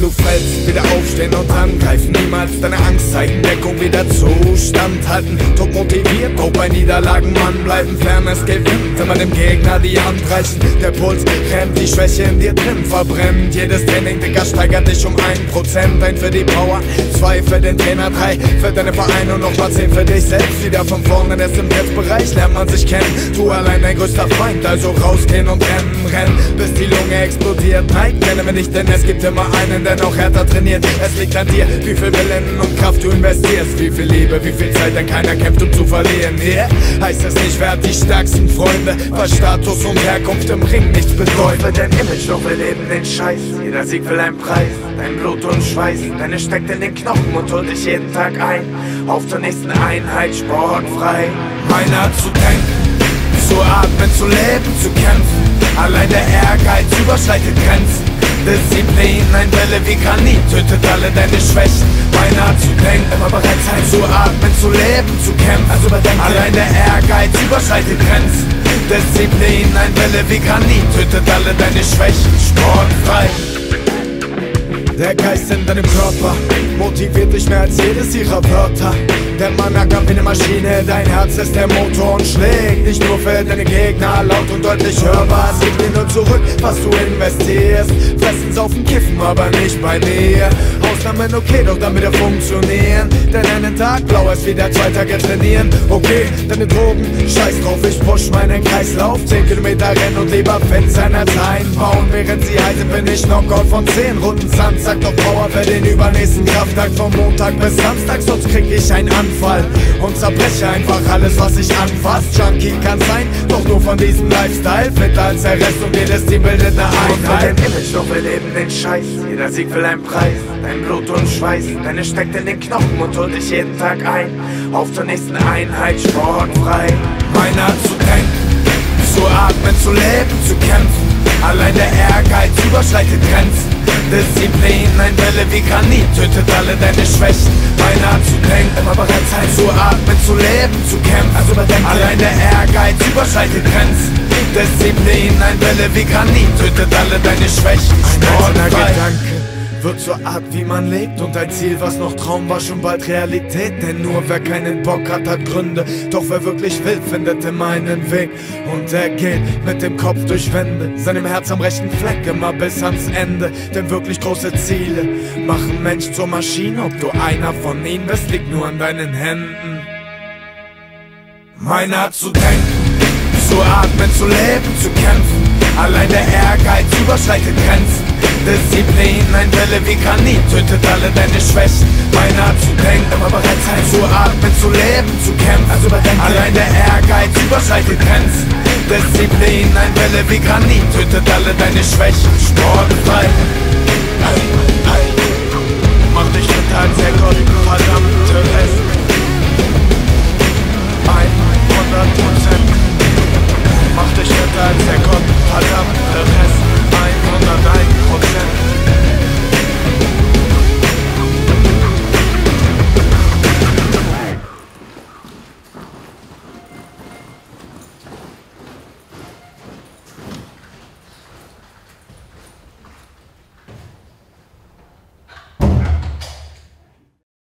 rausgehen und angreifen. Niemals deine Angst zeigen, Deckung wieder Zustand halten. Top motiviert, auch bei Niederlagen Mann bleiben. Fairness gewinnt, wenn man dem Gegner die Hand reichen. Der Puls rennt, die Schwäche in dir drin verbrennt. Jedes Training, Digga, steigert dich um ein Prozent. Ein für die Power, zwei für den Trainer, drei für deine Vereine und nochmal zehn für dich selbst. Wieder von vorne, erst im Netzbereich lernt man sich kennen. Du allein dein größter Feind, also rausgehen und rennen, rennen, bis die Lunge explodiert. Nein, kenne wir nicht, denn es gibt immer einen, der noch härter trainiert. Es liegt an dir, wie viel Willen und Kraft du investierst. Wie viel Liebe, wie viel Zeit, denn keiner kämpft, um zu verlieren. Yeah. Heißt es nicht, wer hat die stärksten Freunde, weil Status und Herkunft im Ring nichts bedeutet. Dein Image, doch wir leben den Scheiß. Jeder Sieg will einen Preis, dein Blut und Schweiß. Deine steckt in den Knochen und holt dich jeden Tag ein. Auf zur nächsten Einheit, sportfrei. Meiner zu denken, zu atmen, zu leben, zu kämpfen. Allein der Ehrgeiz überschreitet Grenzen. Disziplin, ein Welle wie Granit, tötet alle deine Schwächen. Beinahe zu denken, immer bereit sein zu atmen, zu leben, zu kämpfen. Also überdenke, allein der Ehrgeiz überschreitet Grenzen. Disziplin, ein Welle wie Granit, tötet alle deine Schwächen. Sportfrei. Der Geist in deinem Körper motiviert dich mehr als jedes ihrer Wörter. Denn man merkt wie eine Maschine, dein Herz ist der Motor und schlägt nicht nur für deine Gegner laut und deutlich hörbar. Es gibt dir nur zurück, was du investierst. Fressen, saufen, kiffen, aber nicht bei mir. Ausnahmen okay, doch damit er funktionieren. Denn einen Tag blau ist wieder zwei Tage trainieren. Okay, deine Drogen, scheiß drauf, ich push meinen Kreislauf. 10 Kilometer rennen und lieber Fans als einbauen. Während sie heißen, bin ich Knockout von 10 Runden Sand. Sag doch Power für den übernächsten Krafttag vom Montag bis Samstag, sonst krieg ich einen Anfall und zerbreche einfach alles, was ich anfasst. Junkie kann sein, doch nur von diesem Lifestyle. Fitter als der Rest und jedes Team bildet eine Einheit. Dein Image, doch wir leben den Scheiß. Jeder Sieg will einen Preis. Dein Blut und Schweiß, deine steckt in den Knochen und holt dich jeden Tag ein. Auf zur nächsten Einheit, sportfrei. Meiner zu denken, zu atmen, zu leben, zu kämpfen. Allein der Ehrgeiz überschreitet Grenzen. Disziplin, ein Welle wie Granit, tötet alle deine Schwächen. Beinahe zu denken, sein zu atmen, zu leben, zu kämpfen. Also überdenken, allein der Ehrgeiz überschreitet Grenzen. Disziplin, ein Welle wie Granit, tötet alle deine Schwächen. Sportfrei. Gedanke wird zur Art, wie man lebt und ein Ziel, was noch Traum war, schon bald Realität. Denn nur wer keinen Bock hat, hat Gründe. Doch wer wirklich will, findet immer einen Weg. Und er geht mit dem Kopf durch Wände, seinem Herz am rechten Fleck immer bis ans Ende. Denn wirklich große Ziele machen Mensch zur Maschine. Ob du einer von ihnen bist, liegt nur an deinen Händen. Meiner zu denken, zu atmen, zu leben, zu kämpfen. Allein der Ehrgeiz überschreitet Grenzen. Disziplin, ein Welle wie Granit, tötet alle deine Schwächen. Beinahe zu denken, immer bereit sein zu atmen, zu leben, zu kämpfen. Also allein der Ehrgeiz überschreitet Grenzen. Disziplin, ein Welle wie Granit, tötet alle deine Schwächen. Sportfrei. Mach dich total sehr Gott.